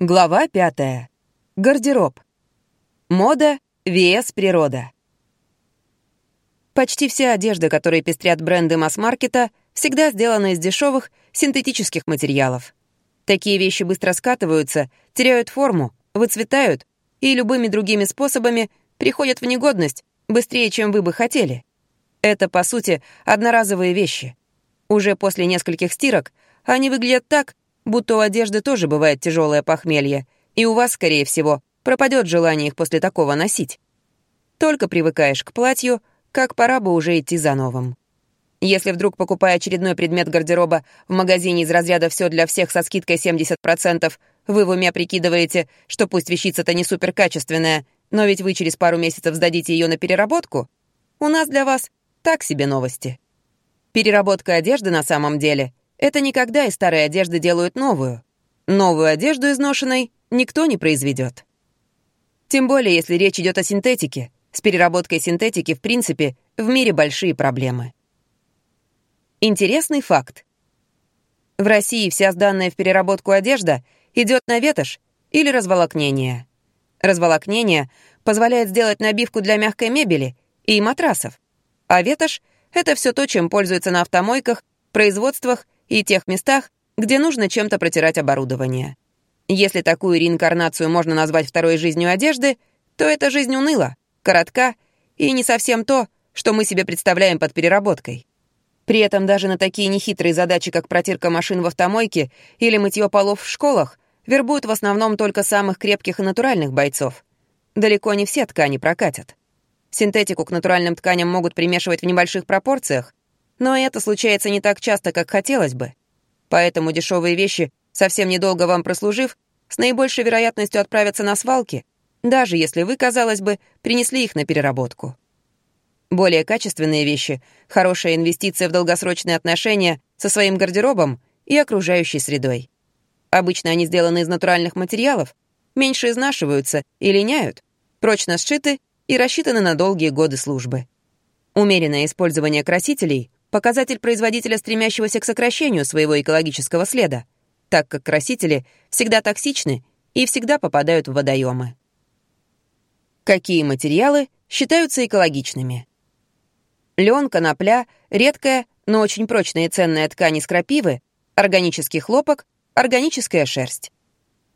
Глава пятая. Гардероб. Мода vs природа. Почти вся одежда, которой пестрят бренды масс-маркета, всегда сделана из дешевых синтетических материалов. Такие вещи быстро скатываются, теряют форму, выцветают и любыми другими способами приходят в негодность быстрее, чем вы бы хотели. Это, по сути, одноразовые вещи. Уже после нескольких стирок они выглядят так, будто у одежды тоже бывает тяжелое похмелье, и у вас, скорее всего, пропадет желание их после такого носить. Только привыкаешь к платью, как пора бы уже идти за новым. Если вдруг, покупая очередной предмет гардероба в магазине из разряда «все для всех» со скидкой 70%, вы в уме прикидываете, что пусть вещица-то не суперкачественная, но ведь вы через пару месяцев сдадите ее на переработку, у нас для вас так себе новости. Переработка одежды на самом деле это никогда из старой одежды делают новую. Новую одежду изношенной никто не произведет. Тем более, если речь идет о синтетике. С переработкой синтетики, в принципе, в мире большие проблемы. Интересный факт. В России вся сданная в переработку одежда идет на ветошь или разволокнение. Разволокнение позволяет сделать набивку для мягкой мебели и матрасов, а ветошь — это все то, чем пользуются на автомойках, производствах и тех местах, где нужно чем-то протирать оборудование. Если такую реинкарнацию можно назвать второй жизнью одежды, то эта жизнь уныла, коротка и не совсем то, что мы себе представляем под переработкой. При этом даже на такие нехитрые задачи, как протирка машин в автомойке или мытье полов в школах, вербуют в основном только самых крепких и натуральных бойцов. Далеко не все ткани прокатят. Синтетику к натуральным тканям могут примешивать в небольших пропорциях, но это случается не так часто, как хотелось бы. Поэтому дешевые вещи, совсем недолго вам прослужив, с наибольшей вероятностью отправятся на свалки, даже если вы, казалось бы, принесли их на переработку. Более качественные вещи — хорошая инвестиция в долгосрочные отношения со своим гардеробом и окружающей средой. Обычно они сделаны из натуральных материалов, меньше изнашиваются и линяют, прочно сшиты и рассчитаны на долгие годы службы. Умеренное использование красителей показатель производителя, стремящегося к сокращению своего экологического следа, так как красители всегда токсичны и всегда попадают в водоемы. Какие материалы считаются экологичными? Лен, конопля, редкая, но очень прочная и ценная ткань из крапивы, органический хлопок, органическая шерсть.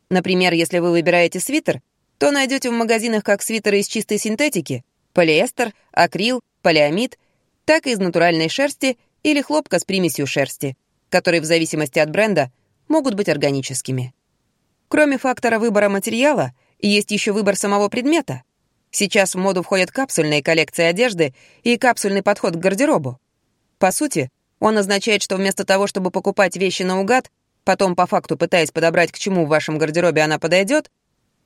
Например, если вы выбираете свитер, то найдете в магазинах как свитеры из чистой синтетики, полиэстер, акрил, полиамид так и из натуральной шерсти или хлопка с примесью шерсти, которые в зависимости от бренда могут быть органическими. Кроме фактора выбора материала, есть еще выбор самого предмета. Сейчас в моду входят капсульные коллекции одежды и капсульный подход к гардеробу. По сути, он означает, что вместо того, чтобы покупать вещи наугад, потом по факту пытаясь подобрать, к чему в вашем гардеробе она подойдет,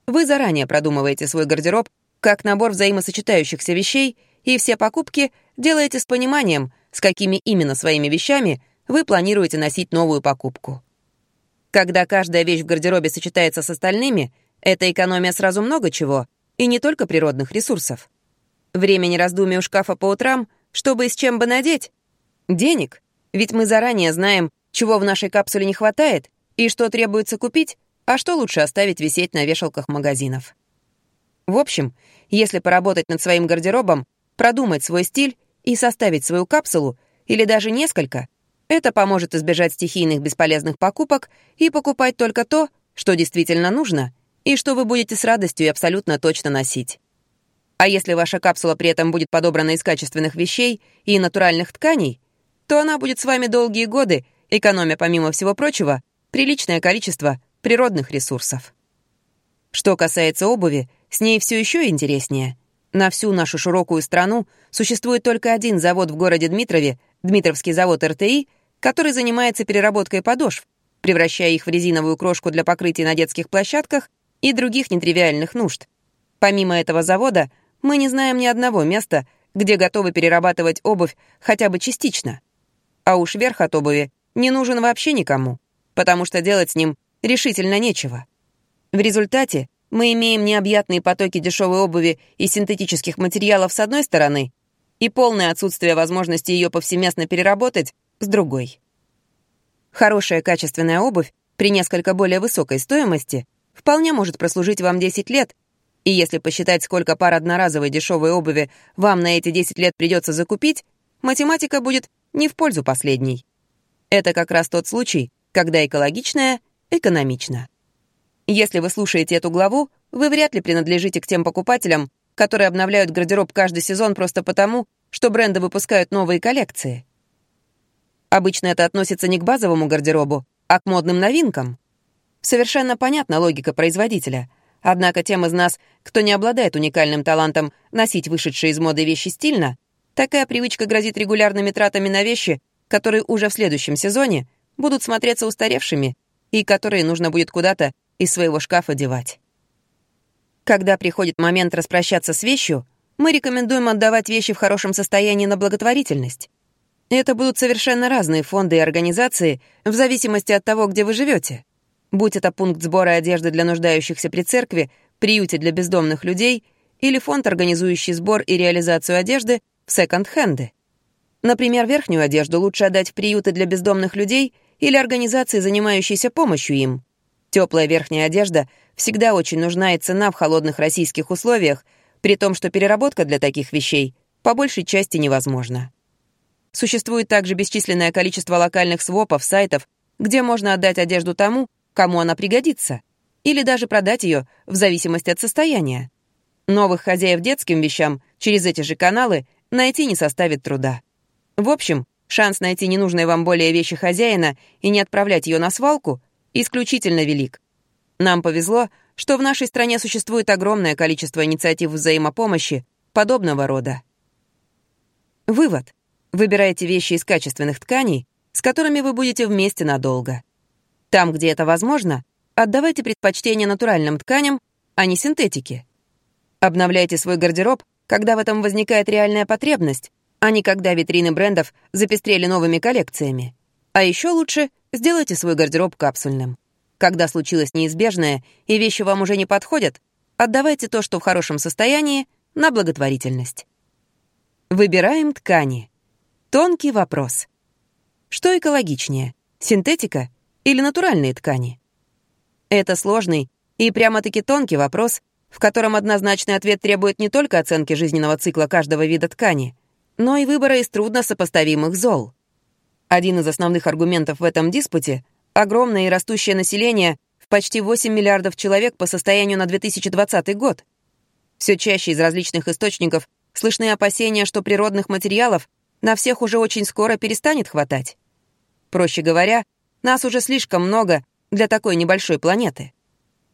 вы заранее продумываете свой гардероб как набор взаимосочетающихся вещей и все покупки делаете с пониманием, с какими именно своими вещами вы планируете носить новую покупку. Когда каждая вещь в гардеробе сочетается с остальными, это экономия сразу много чего, и не только природных ресурсов. Времени раздумий у шкафа по утрам, чтобы и с чем бы надеть. Денег. Ведь мы заранее знаем, чего в нашей капсуле не хватает, и что требуется купить, а что лучше оставить висеть на вешалках магазинов. В общем, если поработать над своим гардеробом, продумать свой стиль и составить свою капсулу, или даже несколько, это поможет избежать стихийных бесполезных покупок и покупать только то, что действительно нужно, и что вы будете с радостью и абсолютно точно носить. А если ваша капсула при этом будет подобрана из качественных вещей и натуральных тканей, то она будет с вами долгие годы, экономя, помимо всего прочего, приличное количество природных ресурсов. Что касается обуви, с ней все еще интереснее — на всю нашу широкую страну существует только один завод в городе Дмитрове, Дмитровский завод РТИ, который занимается переработкой подошв, превращая их в резиновую крошку для покрытия на детских площадках и других нетривиальных нужд. Помимо этого завода, мы не знаем ни одного места, где готовы перерабатывать обувь хотя бы частично. А уж верх от обуви не нужен вообще никому, потому что делать с ним решительно нечего. В результате мы имеем необъятные потоки дешевой обуви и синтетических материалов с одной стороны и полное отсутствие возможности ее повсеместно переработать с другой. Хорошая качественная обувь при несколько более высокой стоимости вполне может прослужить вам 10 лет, и если посчитать, сколько пар одноразовой дешевой обуви вам на эти 10 лет придется закупить, математика будет не в пользу последней. Это как раз тот случай, когда экологичное экономично. Если вы слушаете эту главу, вы вряд ли принадлежите к тем покупателям, которые обновляют гардероб каждый сезон просто потому, что бренды выпускают новые коллекции. Обычно это относится не к базовому гардеробу, а к модным новинкам. Совершенно понятна логика производителя. Однако тем из нас, кто не обладает уникальным талантом носить вышедшие из моды вещи стильно, такая привычка грозит регулярными тратами на вещи, которые уже в следующем сезоне будут смотреться устаревшими и которые нужно будет куда-то из своего шкафа девать. Когда приходит момент распрощаться с вещью, мы рекомендуем отдавать вещи в хорошем состоянии на благотворительность. Это будут совершенно разные фонды и организации в зависимости от того, где вы живете. Будь это пункт сбора одежды для нуждающихся при церкви, приюте для бездомных людей или фонд, организующий сбор и реализацию одежды в секонд-хенды. Например, верхнюю одежду лучше отдать в приюты для бездомных людей или организации, занимающиеся помощью им. Теплая верхняя одежда всегда очень нужна и цена в холодных российских условиях, при том, что переработка для таких вещей по большей части невозможна. Существует также бесчисленное количество локальных свопов, сайтов, где можно отдать одежду тому, кому она пригодится, или даже продать ее в зависимости от состояния. Новых хозяев детским вещам через эти же каналы найти не составит труда. В общем, шанс найти ненужные вам более вещи хозяина и не отправлять ее на свалку исключительно велик. Нам повезло, что в нашей стране существует огромное количество инициатив взаимопомощи подобного рода. Вывод. Выбирайте вещи из качественных тканей, с которыми вы будете вместе надолго. Там, где это возможно, отдавайте предпочтение натуральным тканям, а не синтетике. Обновляйте свой гардероб, когда в этом возникает реальная потребность, а не когда витрины брендов запестрели новыми коллекциями. А еще лучше сделайте свой гардероб капсульным. Когда случилось неизбежное и вещи вам уже не подходят, отдавайте то, что в хорошем состоянии, на благотворительность. Выбираем ткани. Тонкий вопрос. Что экологичнее, синтетика или натуральные ткани? Это сложный и прямо-таки тонкий вопрос, в котором однозначный ответ требует не только оценки жизненного цикла каждого вида ткани, но и выбора из трудно сопоставимых зол. Один из основных аргументов в этом диспуте — огромное и растущее население в почти 8 миллиардов человек по состоянию на 2020 год. Все чаще из различных источников слышны опасения, что природных материалов на всех уже очень скоро перестанет хватать. Проще говоря, нас уже слишком много для такой небольшой планеты.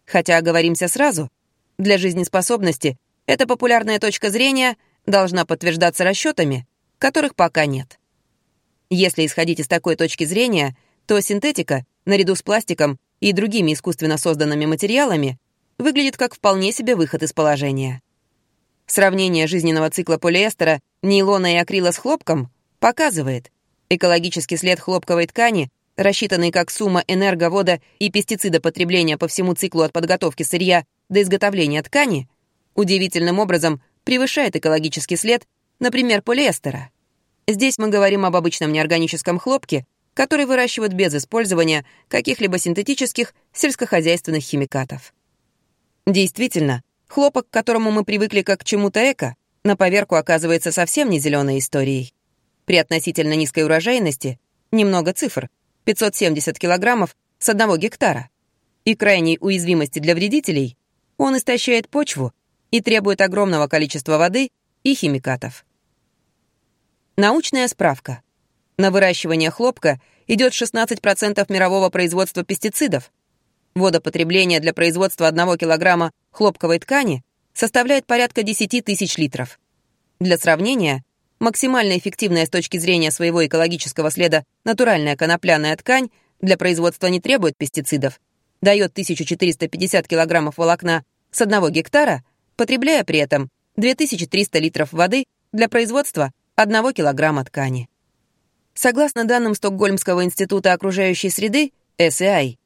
Хотя, оговоримся сразу, для жизнеспособности эта популярная точка зрения должна подтверждаться расчетами, которых пока нет. Если исходить из такой точки зрения, то синтетика, наряду с пластиком и другими искусственно созданными материалами, выглядит как вполне себе выход из положения. Сравнение жизненного цикла полиэстера, нейлона и акрила с хлопком показывает, экологический след хлопковой ткани, рассчитанный как сумма энерговода и пестицида потребления по всему циклу от подготовки сырья до изготовления ткани, удивительным образом превышает экологический след, например, полиэстера. Здесь мы говорим об обычном неорганическом хлопке, который выращивают без использования каких-либо синтетических сельскохозяйственных химикатов. Действительно, хлопок, к которому мы привыкли как к чему-то эко, на поверку оказывается совсем не зеленой историей. При относительно низкой урожайности, немного цифр, 570 килограммов с одного гектара, и крайней уязвимости для вредителей, он истощает почву и требует огромного количества воды и химикатов. Научная справка. На выращивание хлопка идет 16% мирового производства пестицидов. Водопотребление для производства 1 килограмма хлопковой ткани составляет порядка 10 тысяч литров. Для сравнения, максимально эффективная с точки зрения своего экологического следа натуральная конопляная ткань для производства не требует пестицидов, дает 1450 килограммов волокна с 1 гектара, потребляя при этом 2300 литров воды для производства 1 килограмма ткани. Согласно данным Стокгольмского института окружающей среды, SEI,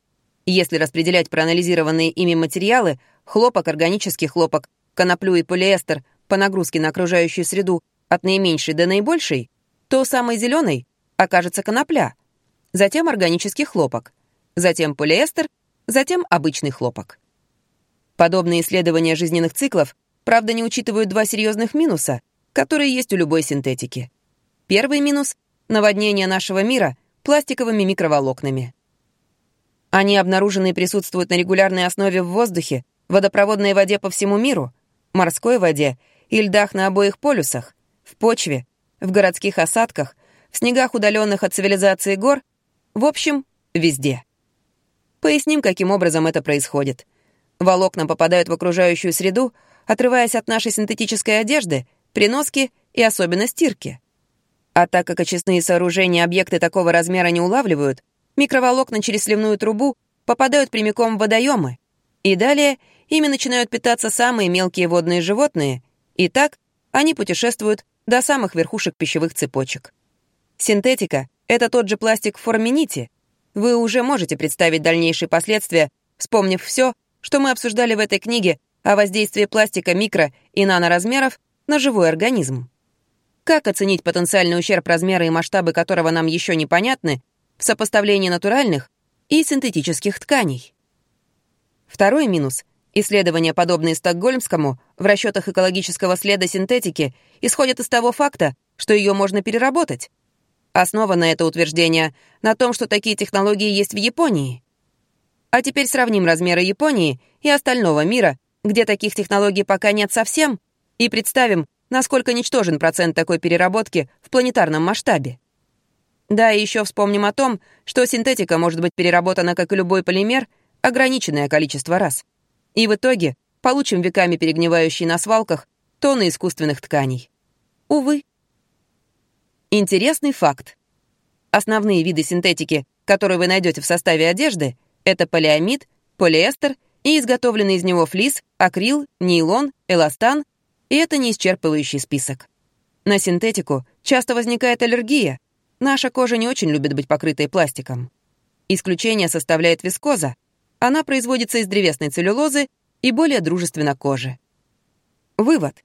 если распределять проанализированные ими материалы, хлопок, органический хлопок, коноплю и полиэстер по нагрузке на окружающую среду от наименьшей до наибольшей, то самой зеленой окажется конопля, затем органический хлопок, затем полиэстер, затем обычный хлопок. Подобные исследования жизненных циклов, правда, не учитывают два серьезных минуса, которые есть у любой синтетики. Первый минус — наводнение нашего мира пластиковыми микроволокнами. Они обнаружены и присутствуют на регулярной основе в воздухе, водопроводной воде по всему миру, морской воде и льдах на обоих полюсах, в почве, в городских осадках, в снегах, удаленных от цивилизации гор, в общем, везде. Поясним, каким образом это происходит. Волокна попадают в окружающую среду, отрываясь от нашей синтетической одежды, приноски и особенно стирки. А так как очистные сооружения объекты такого размера не улавливают, микроволокна через сливную трубу попадают прямиком в водоемы. И далее ими начинают питаться самые мелкие водные животные, и так они путешествуют до самых верхушек пищевых цепочек. Синтетика — это тот же пластик в форме нити. Вы уже можете представить дальнейшие последствия, вспомнив все, что мы обсуждали в этой книге о воздействии пластика микро- и наноразмеров на живой организм. Как оценить потенциальный ущерб, размеры и масштабы которого нам еще непонятны, в сопоставлении натуральных и синтетических тканей? Второй минус — исследования, подобные Стокгольмскому, в расчетах экологического следа синтетики, исходят из того факта, что ее можно переработать. Основано это утверждение на том, что такие технологии есть в Японии. А теперь сравним размеры Японии и остального мира, где таких технологий пока нет совсем, и представим, насколько ничтожен процент такой переработки в планетарном масштабе. Да, и еще вспомним о том, что синтетика может быть переработана, как и любой полимер, ограниченное количество раз. И в итоге получим веками перегнивающие на свалках тонны искусственных тканей. Увы. Интересный факт. Основные виды синтетики, которые вы найдете в составе одежды, это полиамид, полиэстер и изготовленный из него флис, акрил, нейлон, эластан, и это не исчерпывающий список. На синтетику часто возникает аллергия. Наша кожа не очень любит быть покрытой пластиком. Исключение составляет вискоза. Она производится из древесной целлюлозы и более дружественна коже. Вывод.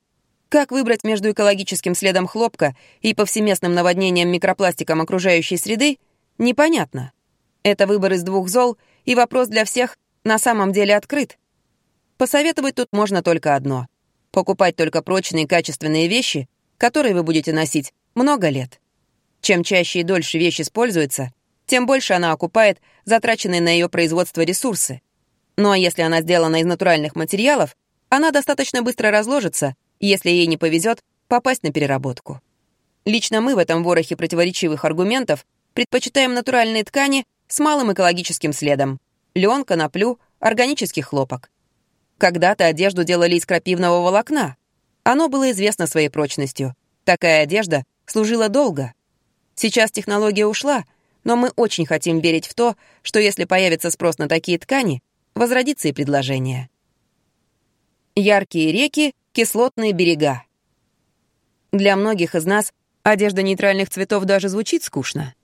Как выбрать между экологическим следом хлопка и повсеместным наводнением микропластиком окружающей среды, непонятно. Это выбор из двух зол — и вопрос для всех на самом деле открыт. Посоветовать тут можно только одно. Покупать только прочные качественные вещи, которые вы будете носить много лет. Чем чаще и дольше вещь используется, тем больше она окупает затраченные на ее производство ресурсы. Ну а если она сделана из натуральных материалов, она достаточно быстро разложится, если ей не повезет попасть на переработку. Лично мы в этом ворохе противоречивых аргументов предпочитаем натуральные ткани с малым экологическим следом. Лен, коноплю, органический хлопок. Когда-то одежду делали из крапивного волокна. Оно было известно своей прочностью. Такая одежда служила долго. Сейчас технология ушла, но мы очень хотим верить в то, что если появится спрос на такие ткани, возродится и предложение. Яркие реки, кислотные берега. Для многих из нас одежда нейтральных цветов даже звучит скучно.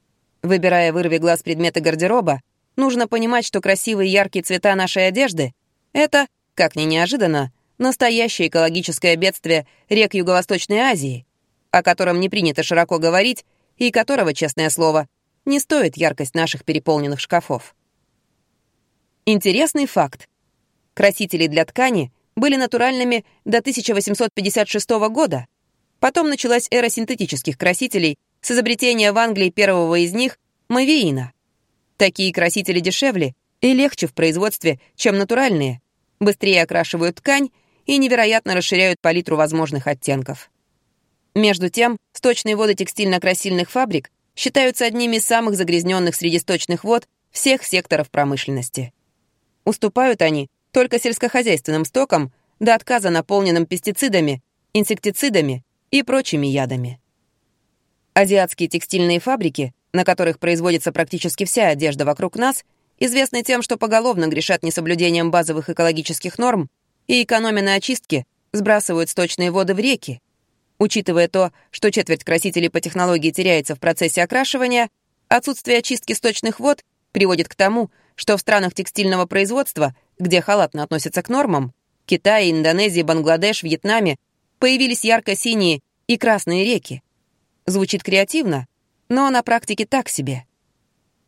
Выбирая вырви глаз предметы гардероба, нужно понимать, что красивые яркие цвета нашей одежды — это, как ни неожиданно, настоящее экологическое бедствие рек Юго-Восточной Азии, о котором не принято широко говорить и которого, честное слово, не стоит яркость наших переполненных шкафов. Интересный факт. Красители для ткани были натуральными до 1856 года. Потом началась эра синтетических красителей — с изобретения в Англии первого из них — мавеина. Такие красители дешевле и легче в производстве, чем натуральные, быстрее окрашивают ткань и невероятно расширяют палитру возможных оттенков. Между тем, сточные воды текстильно-красильных фабрик считаются одними из самых загрязненных среди сточных вод всех секторов промышленности. Уступают они только сельскохозяйственным стокам до отказа наполненным пестицидами, инсектицидами и прочими ядами. Азиатские текстильные фабрики, на которых производится практически вся одежда вокруг нас, известны тем, что поголовно грешат несоблюдением базовых экологических норм и, экономя на очистке, сбрасывают сточные воды в реки. Учитывая то, что четверть красителей по технологии теряется в процессе окрашивания, отсутствие очистки сточных вод приводит к тому, что в странах текстильного производства, где халатно относятся к нормам, Китае, Индонезии, Бангладеш, Вьетнаме, появились ярко-синие и красные реки. Звучит креативно, но на практике так себе.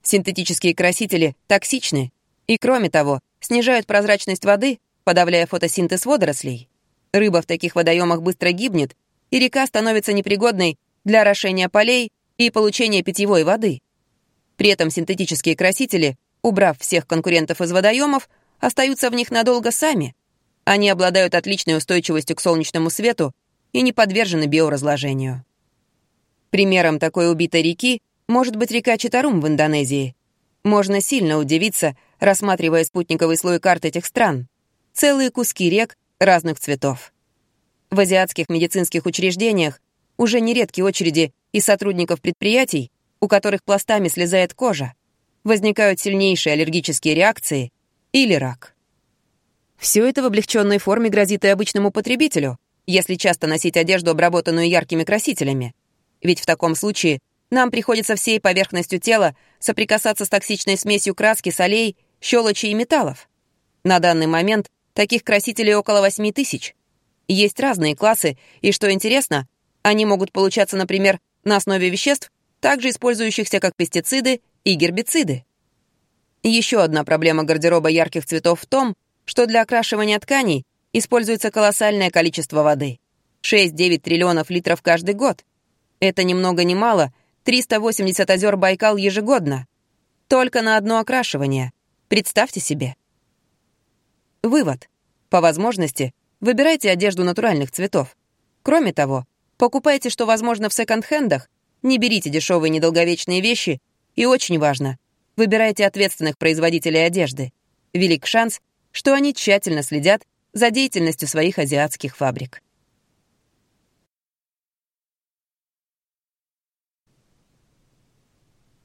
Синтетические красители токсичны и, кроме того, снижают прозрачность воды, подавляя фотосинтез водорослей. Рыба в таких водоемах быстро гибнет, и река становится непригодной для орошения полей и получения питьевой воды. При этом синтетические красители, убрав всех конкурентов из водоемов, остаются в них надолго сами. Они обладают отличной устойчивостью к солнечному свету и не подвержены биоразложению. Примером такой убитой реки может быть река Читарум в Индонезии. Можно сильно удивиться, рассматривая спутниковый слой карт этих стран. Целые куски рек разных цветов. В азиатских медицинских учреждениях уже нередки очереди из сотрудников предприятий, у которых пластами слезает кожа, возникают сильнейшие аллергические реакции или рак. Все это в облегченной форме грозит и обычному потребителю, если часто носить одежду, обработанную яркими красителями. Ведь в таком случае нам приходится всей поверхностью тела соприкасаться с токсичной смесью краски, солей, щелочи и металлов. На данный момент таких красителей около 8 тысяч. Есть разные классы, и, что интересно, они могут получаться, например, на основе веществ, также использующихся как пестициды и гербициды. Еще одна проблема гардероба ярких цветов в том, что для окрашивания тканей используется колоссальное количество воды. 6-9 триллионов литров каждый год. Это ни много ни мало 380 озер Байкал ежегодно. Только на одно окрашивание. Представьте себе. Вывод. По возможности, выбирайте одежду натуральных цветов. Кроме того, покупайте, что возможно, в секонд-хендах, не берите дешевые недолговечные вещи и, очень важно, выбирайте ответственных производителей одежды. Велик шанс, что они тщательно следят за деятельностью своих азиатских фабрик.